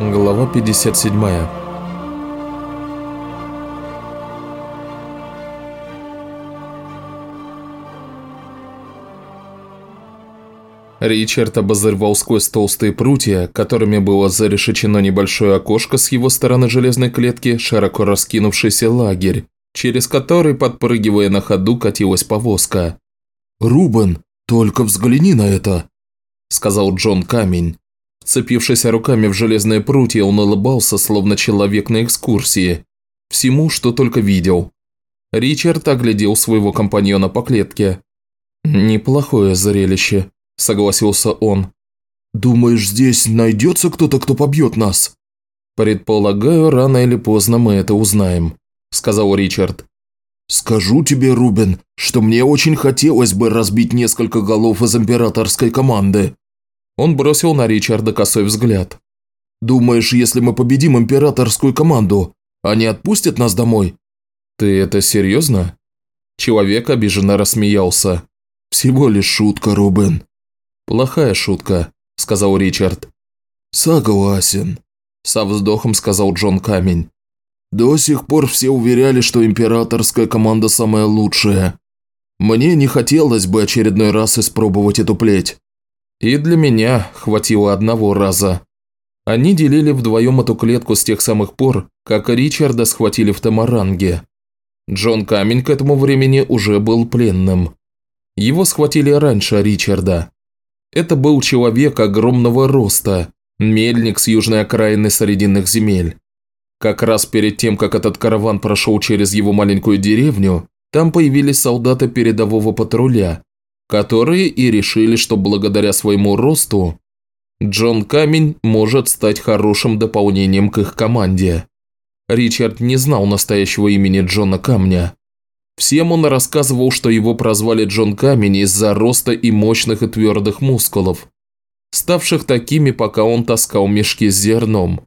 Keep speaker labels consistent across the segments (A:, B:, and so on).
A: Глава 57 Ричард обозревал сквозь толстые прутья, которыми было зарешечено небольшое окошко с его стороны железной клетки, широко раскинувшийся лагерь, через который, подпрыгивая на ходу, катилась повозка.
B: «Рубен, только взгляни на это!»
A: – сказал Джон Камень. Вцепившись руками в железные прутья, он улыбался, словно человек на экскурсии. Всему, что только видел. Ричард оглядел своего компаньона по клетке. «Неплохое зрелище», – согласился он.
B: «Думаешь, здесь найдется кто-то, кто побьет нас?»
A: «Предполагаю, рано или поздно мы это узнаем», – сказал Ричард.
B: «Скажу тебе, Рубен, что мне очень хотелось бы разбить несколько голов из императорской команды»,
A: он бросил на Ричарда косой взгляд.
B: «Думаешь, если мы победим императорскую команду, они отпустят нас домой?»
A: «Ты это серьезно?» Человек обиженно рассмеялся.
B: «Всего лишь шутка, Рубен».
A: «Плохая шутка», – сказал Ричард.
B: «Согласен», –
A: со вздохом сказал Джон Камень.
B: «До сих пор все уверяли, что императорская команда самая лучшая. Мне не хотелось бы очередной раз испробовать эту плеть.
A: И для меня хватило одного раза. Они делили вдвоем эту клетку с тех самых пор, как Ричарда схватили в Тамаранге. Джон Камень к этому времени уже был пленным. Его схватили раньше Ричарда. Это был человек огромного роста, мельник с южной окраины Срединных земель. Как раз перед тем, как этот караван прошел через его маленькую деревню, там появились солдаты передового патруля, которые и решили, что благодаря своему росту Джон Камень может стать хорошим дополнением к их команде. Ричард не знал настоящего имени Джона Камня. Всем он рассказывал, что его прозвали Джон Камень из-за роста и мощных и твердых мускулов, ставших такими, пока он таскал мешки с зерном.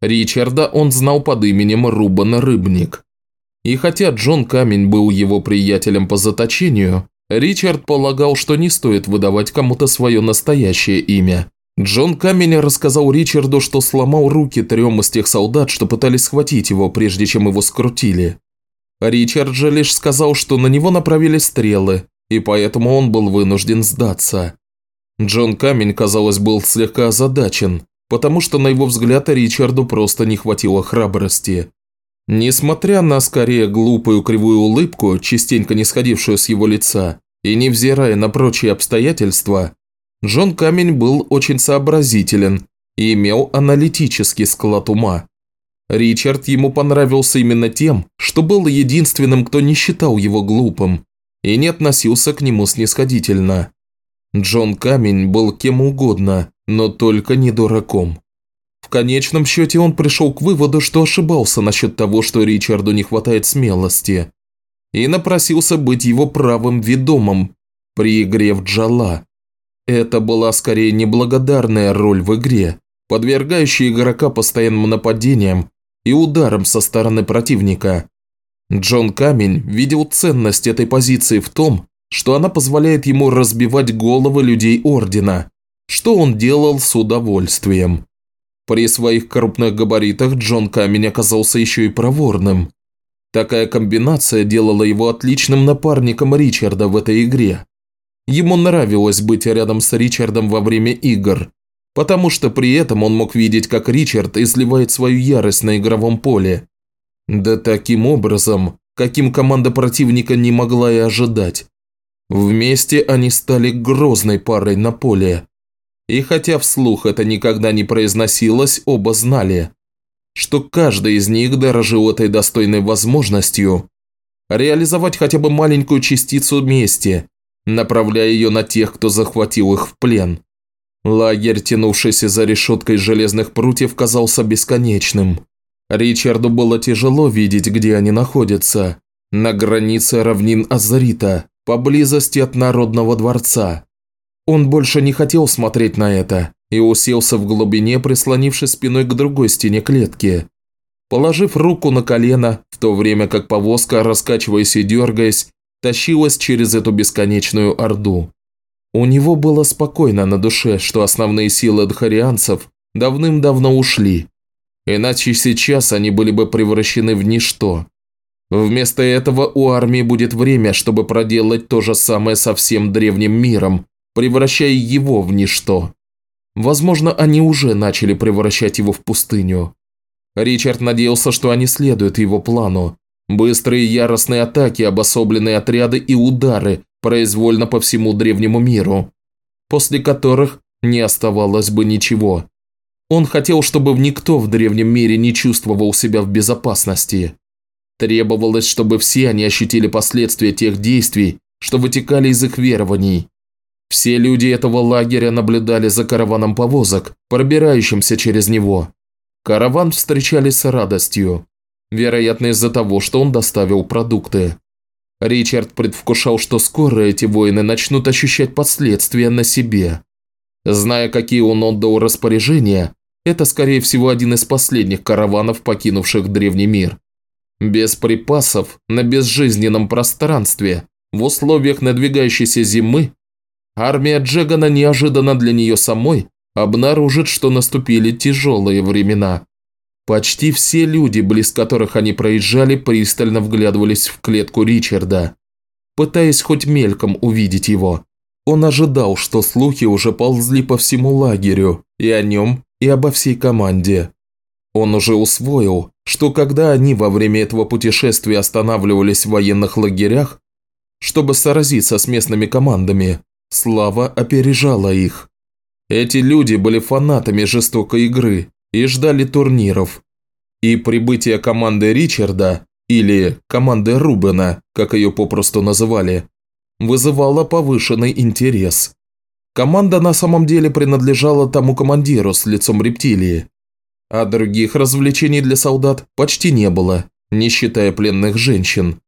A: Ричарда он знал под именем Рубан Рыбник. И хотя Джон Камень был его приятелем по заточению, Ричард полагал, что не стоит выдавать кому-то свое настоящее имя. Джон Камень рассказал Ричарду, что сломал руки трем из тех солдат, что пытались схватить его, прежде чем его скрутили. Ричард же лишь сказал, что на него направили стрелы, и поэтому он был вынужден сдаться. Джон Камень, казалось, был слегка озадачен, потому что, на его взгляд, Ричарду просто не хватило храбрости. Несмотря на скорее глупую кривую улыбку, частенько не сходившую с его лица, и невзирая на прочие обстоятельства, Джон Камень был очень сообразителен и имел аналитический склад ума. Ричард ему понравился именно тем, что был единственным, кто не считал его глупым и не относился к нему снисходительно. Джон Камень был кем угодно, но только не дураком. В конечном счете он пришел к выводу, что ошибался насчет того, что Ричарду не хватает смелости, и напросился быть его правым ведомым при игре в Джала. Это была скорее неблагодарная роль в игре, подвергающая игрока постоянным нападениям и ударам со стороны противника. Джон Камень видел ценность этой позиции в том, что она позволяет ему разбивать головы людей Ордена, что он делал с удовольствием. При своих крупных габаритах Джон Камень оказался еще и проворным. Такая комбинация делала его отличным напарником Ричарда в этой игре. Ему нравилось быть рядом с Ричардом во время игр, потому что при этом он мог видеть, как Ричард изливает свою ярость на игровом поле. Да таким образом, каким команда противника не могла и ожидать. Вместе они стали грозной парой на поле. И хотя вслух это никогда не произносилось, оба знали, что каждый из них дорожил этой достойной возможностью реализовать хотя бы маленькую частицу мести, направляя ее на тех, кто захватил их в плен. Лагерь, тянувшийся за решеткой железных прутьев, казался бесконечным. Ричарду было тяжело видеть, где они находятся. На границе равнин Азарита, поблизости от Народного дворца. Он больше не хотел смотреть на это и уселся в глубине, прислонившись спиной к другой стене клетки. Положив руку на колено, в то время как повозка, раскачиваясь и дергаясь, тащилась через эту бесконечную орду. У него было спокойно на душе, что основные силы дхарианцев давным-давно ушли. Иначе сейчас они были бы превращены в ничто. Вместо этого у армии будет время, чтобы проделать то же самое со всем древним миром, превращая его в ничто. Возможно, они уже начали превращать его в пустыню. Ричард надеялся, что они следуют его плану. Быстрые яростные атаки, обособленные отряды и удары произвольно по всему древнему миру, после которых не оставалось бы ничего. Он хотел, чтобы никто в древнем мире не чувствовал себя в безопасности. Требовалось, чтобы все они ощутили последствия тех действий, что вытекали из их верований. Все люди этого лагеря наблюдали за караваном повозок, пробирающимся через него. Караван встречали с радостью, вероятно из-за того, что он доставил продукты. Ричард предвкушал, что скоро эти воины начнут ощущать последствия на себе. Зная, какие он отдал распоряжения, это, скорее всего, один из последних караванов, покинувших древний мир. Без припасов, на безжизненном пространстве, в условиях надвигающейся зимы, армия Джегана неожиданно для нее самой обнаружит, что наступили тяжелые времена. Почти все люди, близ которых они проезжали, пристально вглядывались в клетку Ричарда, пытаясь хоть мельком увидеть его. Он ожидал, что слухи уже ползли по всему лагерю, и о нем, и обо всей команде. Он уже усвоил, что когда они во время этого путешествия останавливались в военных лагерях, чтобы сразиться с местными командами, слава опережала их. Эти люди были фанатами жестокой игры и ждали турниров. И прибытие команды Ричарда, или команды Рубена, как ее попросту называли, вызывало повышенный интерес. Команда на самом деле принадлежала тому командиру с лицом рептилии, а других развлечений для солдат почти не было, не считая пленных женщин.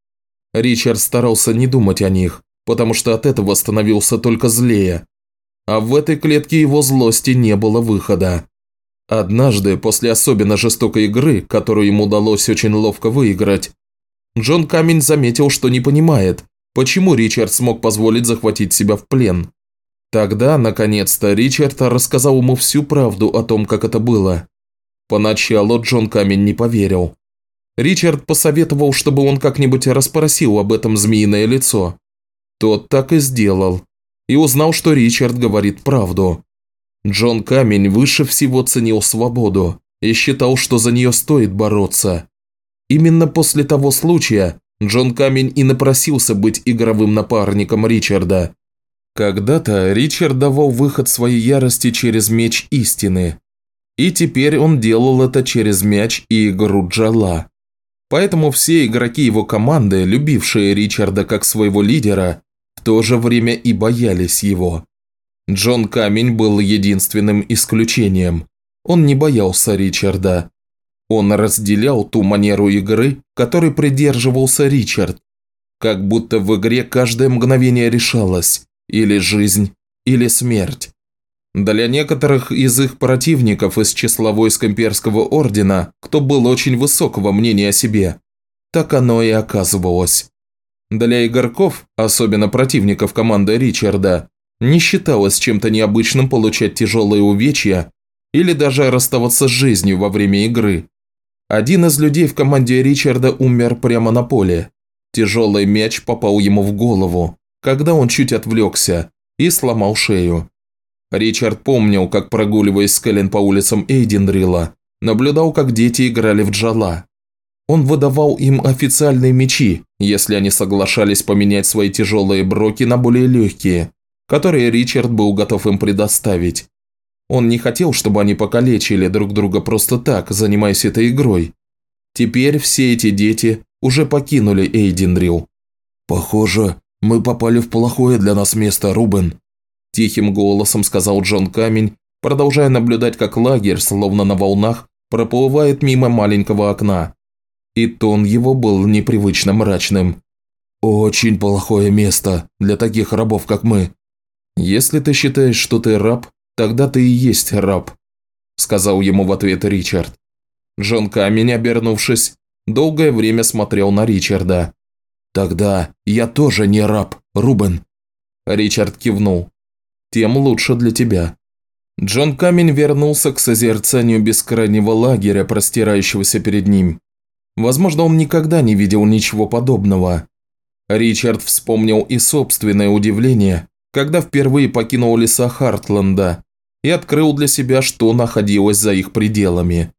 A: Ричард старался не думать о них, потому что от этого становился только злее. А в этой клетке его злости не было выхода. Однажды, после особенно жестокой игры, которую ему удалось очень ловко выиграть, Джон Камень заметил, что не понимает, почему Ричард смог позволить захватить себя в плен. Тогда, наконец-то, Ричард рассказал ему всю правду о том, как это было. Поначалу Джон Камень не поверил. Ричард посоветовал, чтобы он как-нибудь расспросил об этом змеиное лицо. Тот так и сделал. И узнал, что Ричард говорит правду. Джон Камень выше всего ценил свободу и считал, что за нее стоит бороться. Именно после того случая Джон Камень и напросился быть игровым напарником Ричарда. Когда-то Ричард давал выход своей ярости через меч истины, и теперь он делал это через мяч и игру Джала. Поэтому все игроки его команды, любившие Ричарда как своего лидера, то же время и боялись его. Джон Камень был единственным исключением. Он не боялся Ричарда. Он разделял ту манеру игры, которой придерживался Ричард. Как будто в игре каждое мгновение решалось – или жизнь, или смерть. Для некоторых из их противников из числа войск имперского ордена, кто был очень высокого мнения о себе, так оно и оказывалось. Для игроков, особенно противников команды Ричарда, не считалось чем-то необычным получать тяжелые увечья или даже расставаться с жизнью во время игры. Один из людей в команде Ричарда умер прямо на поле. Тяжелый мяч попал ему в голову, когда он чуть отвлекся, и сломал шею. Ричард помнил, как, прогуливаясь с Кэлен по улицам Эйдендрила, наблюдал, как дети играли в джала. Он выдавал им официальные мечи, если они соглашались поменять свои тяжелые броки на более легкие, которые Ричард был готов им предоставить. Он не хотел, чтобы они покалечили друг друга просто так, занимаясь этой игрой. Теперь все эти дети уже покинули Эйдендрил.
B: «Похоже, мы попали в плохое для нас место, Рубен»,
A: Тихим голосом сказал Джон Камень, продолжая наблюдать, как лагерь, словно на волнах, проплывает мимо маленького окна. И тон его был непривычно мрачным.
B: «Очень плохое место для таких рабов, как мы».
A: «Если ты считаешь, что ты раб, тогда ты и есть раб», – сказал ему в ответ Ричард. Джон Камень, обернувшись, долгое время смотрел на Ричарда.
B: «Тогда я тоже не раб, Рубен».
A: Ричард кивнул тем лучше для тебя. Джон Камень вернулся к созерцанию бескрайнего лагеря, простирающегося перед ним. Возможно, он никогда не видел ничего подобного. Ричард вспомнил и собственное удивление, когда впервые покинул леса Хартленда и открыл для себя, что находилось за их пределами.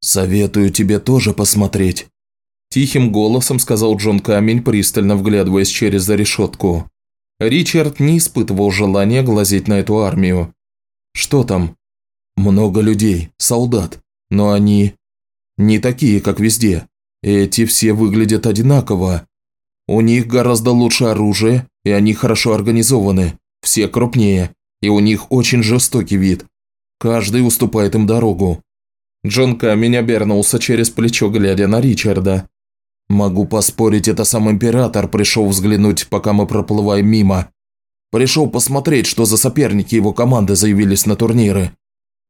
B: «Советую тебе тоже посмотреть», –
A: тихим голосом сказал Джон Камень, пристально вглядываясь через решетку. Ричард не испытывал желания глазеть на эту армию. «Что там?»
B: «Много людей, солдат, но они не такие, как везде. Эти все выглядят одинаково. У них гораздо лучше оружие, и они хорошо организованы, все крупнее, и у них очень жестокий вид. Каждый уступает им дорогу.
A: Джон Камень обернулся через плечо, глядя на Ричарда.
B: «Могу поспорить, это сам Император пришел взглянуть, пока мы проплываем мимо. Пришел посмотреть, что за соперники его команды заявились на турниры.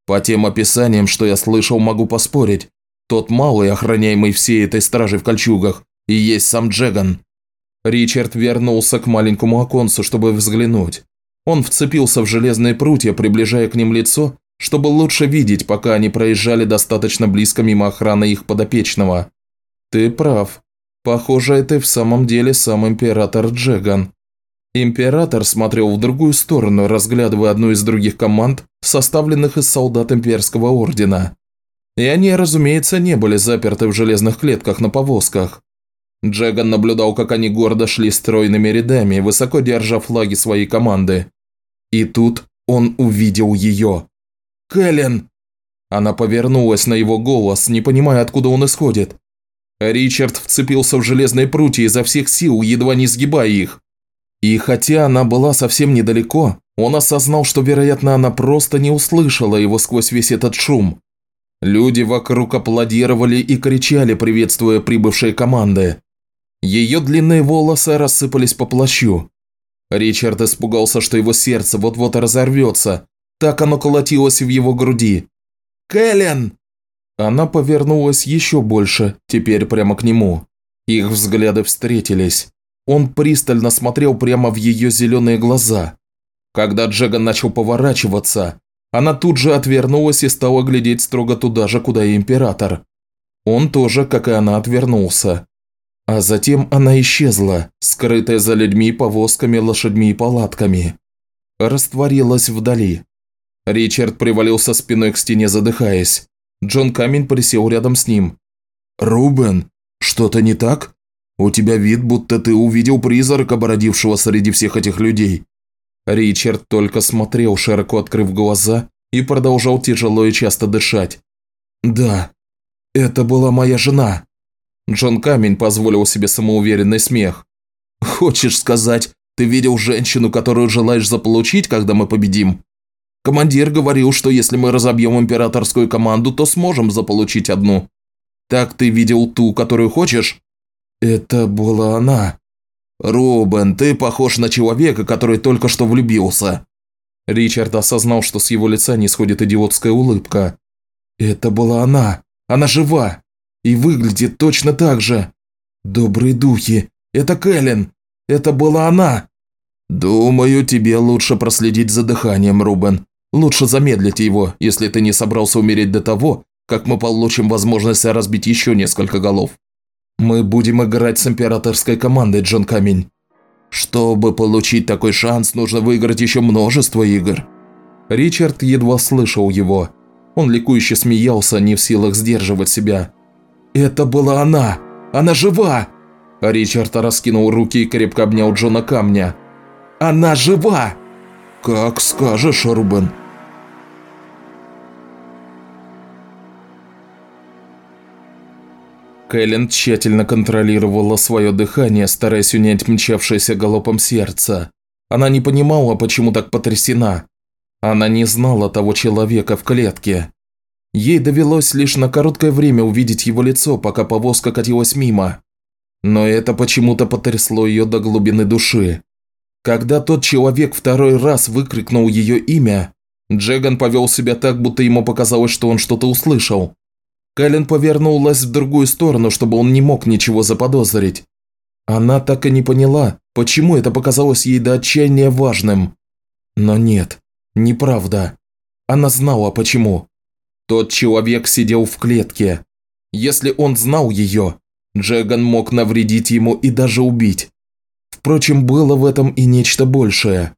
B: По тем описаниям, что я слышал, могу поспорить. Тот малый, охраняемый всей этой стражей в кольчугах, и есть сам Джеган».
A: Ричард вернулся к маленькому оконцу, чтобы взглянуть. Он вцепился в железные прутья, приближая к ним лицо, чтобы лучше видеть, пока они проезжали достаточно близко мимо охраны их подопечного. «Ты прав. Похоже, это в самом деле сам император Джеган». Император смотрел в другую сторону, разглядывая одну из других команд, составленных из солдат имперского ордена. И они, разумеется, не были заперты в железных клетках на повозках. Джеган наблюдал, как они гордо шли стройными рядами, высоко держа флаги своей команды. И тут он увидел ее. «Кэлен!» Она повернулась на его голос, не понимая, откуда он исходит. Ричард вцепился в железные прутья изо всех сил, едва не сгибая их. И хотя она была совсем недалеко, он осознал, что, вероятно, она просто не услышала его сквозь весь этот шум. Люди вокруг аплодировали и кричали, приветствуя прибывшие команды. Ее длинные волосы рассыпались по плащу. Ричард испугался, что его сердце вот-вот разорвется. Так оно колотилось в его груди. «Кэлен!» Она повернулась еще больше, теперь прямо к нему. Их взгляды встретились. Он пристально смотрел прямо в ее зеленые глаза. Когда Джеган начал поворачиваться, она тут же отвернулась и стала глядеть строго туда же, куда и император. Он тоже, как и она, отвернулся. А затем она исчезла, скрытая за людьми, повозками, лошадьми и палатками. Растворилась вдали. Ричард привалился спиной к стене, задыхаясь. Джон Камень присел рядом с ним.
B: «Рубен, что-то не так? У тебя вид, будто ты увидел призрака, бородившего среди всех этих людей».
A: Ричард только смотрел, широко открыв глаза, и продолжал тяжело и часто дышать.
B: «Да, это была моя жена».
A: Джон Камень позволил себе самоуверенный смех.
B: «Хочешь сказать, ты видел женщину, которую желаешь заполучить, когда мы победим?» Командир говорил, что если мы разобьем императорскую команду, то сможем заполучить одну. Так ты видел ту, которую хочешь?» «Это была она». «Рубен, ты похож на человека, который только что влюбился».
A: Ричард осознал, что с его лица не сходит идиотская улыбка.
B: «Это была она. Она жива. И выглядит точно так же. Добрые духи. Это Кэлен. Это была она». «Думаю, тебе лучше проследить за дыханием, Рубен. Лучше замедлить его, если ты не собрался умереть до того, как мы получим возможность разбить еще несколько голов. Мы будем играть с императорской командой, Джон Камень. Чтобы получить такой шанс, нужно выиграть еще множество игр».
A: Ричард едва слышал его. Он ликующе смеялся, не в силах сдерживать себя.
B: «Это была она! Она жива!»
A: Ричард раскинул руки и крепко обнял Джона Камня.
B: «Она жива!» «Как скажешь, Рубен»,
A: Кэлен тщательно контролировала свое дыхание, стараясь унять мчавшееся галопом сердце. Она не понимала, почему так потрясена. Она не знала того человека в клетке. Ей довелось лишь на короткое время увидеть его лицо, пока повозка катилась мимо. Но это почему-то потрясло ее до глубины души. Когда тот человек второй раз выкрикнул ее имя, Джеган повел себя так, будто ему показалось, что он что-то услышал. Кэлен повернулась в другую сторону, чтобы он не мог ничего заподозрить. Она так и не поняла, почему это показалось ей до отчаяния важным. Но нет, неправда.
B: Она знала почему. Тот человек сидел в клетке. Если он знал ее, Джеган мог навредить ему и даже убить. Впрочем, было в этом и нечто большее.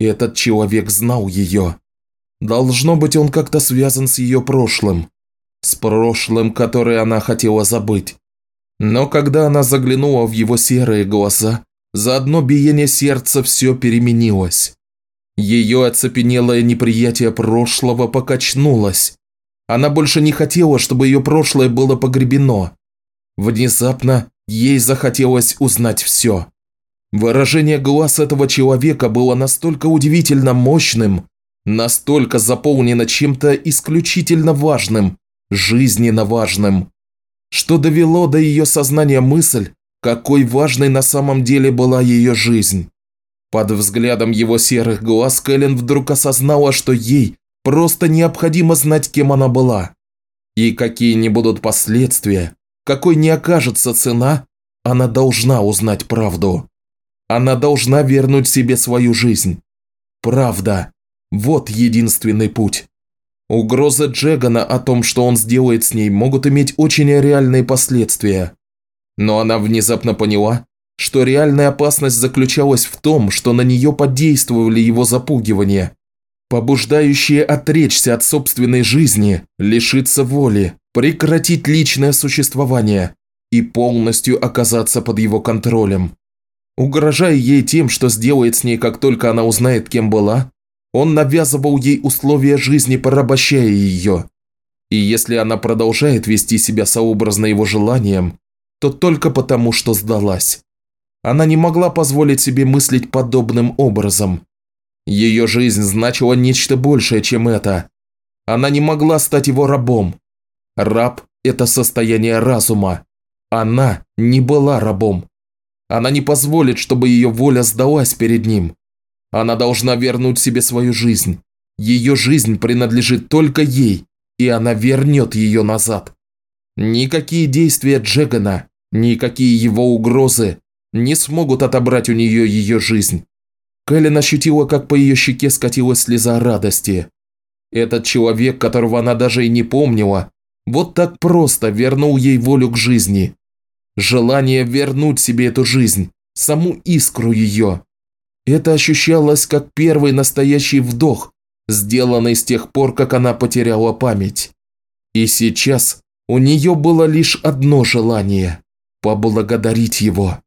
B: Этот человек знал ее. Должно быть, он как-то связан с ее прошлым. С прошлым, которое она хотела забыть. Но когда она заглянула в его серые глаза, за одно биение сердца все переменилось. Ее оцепенелое неприятие прошлого покачнулось. Она больше не хотела, чтобы ее прошлое было погребено. Внезапно ей захотелось узнать все. Выражение глаз этого человека было настолько удивительно мощным, настолько заполнено чем-то исключительно важным, жизненно важным, что довело до ее сознания мысль, какой важной на самом деле была ее жизнь. Под взглядом его серых глаз Кэлен вдруг осознала, что ей просто необходимо знать, кем она была. И какие не будут последствия, какой не окажется цена, она должна узнать правду. Она должна вернуть себе свою жизнь. Правда. Вот единственный путь. Угрозы Джегана о том, что он сделает с ней, могут иметь очень реальные последствия. Но она внезапно поняла, что реальная опасность заключалась в том, что на нее подействовали его запугивания, побуждающие отречься от собственной жизни, лишиться воли, прекратить личное существование и полностью оказаться под его контролем. Угрожая ей тем, что сделает с ней, как только она узнает, кем была, он навязывал ей условия жизни, порабощая ее. И если она продолжает вести себя сообразно его желаниям, то только потому, что сдалась. Она не могла позволить себе мыслить подобным образом. Ее жизнь значила нечто большее, чем это. Она не могла стать его рабом. Раб – это состояние разума. Она не была рабом. Она не позволит, чтобы ее воля сдалась перед ним. Она должна вернуть себе свою жизнь. Ее жизнь принадлежит только ей, и она вернет ее назад. Никакие действия Джегана, никакие его угрозы не смогут отобрать у нее ее жизнь. Кэлен ощутила, как по ее щеке скатилась слеза радости. Этот человек, которого она даже и не помнила, вот так просто вернул ей волю к жизни. Желание вернуть себе эту жизнь, саму искру ее. Это ощущалось как первый настоящий вдох, сделанный с тех пор, как она потеряла память. И сейчас у нее было лишь одно желание – поблагодарить его.